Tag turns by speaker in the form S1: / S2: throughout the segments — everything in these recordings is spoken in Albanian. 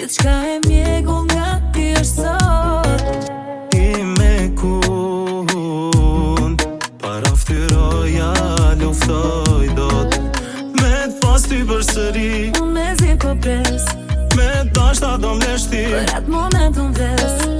S1: Qëtë qka e mjegu nga ti është
S2: sot I me kun Para ftyroja luftoj dot Me të pas ty për sëri Unë me zi për po pres Me të ashtë do mleshti Për atë moment unë vest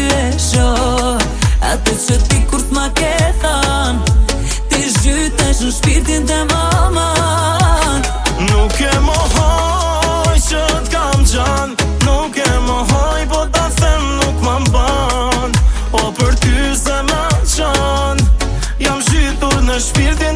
S1: pyesho Atë që ti kur t'ma ke than Ti zhytesh në shpirtin të
S2: Nuk e mohoj që t'kam gjan Nuk e mohoj po t'a them nuk ma mban O po për ty se qan Jam zhytur në shpirtin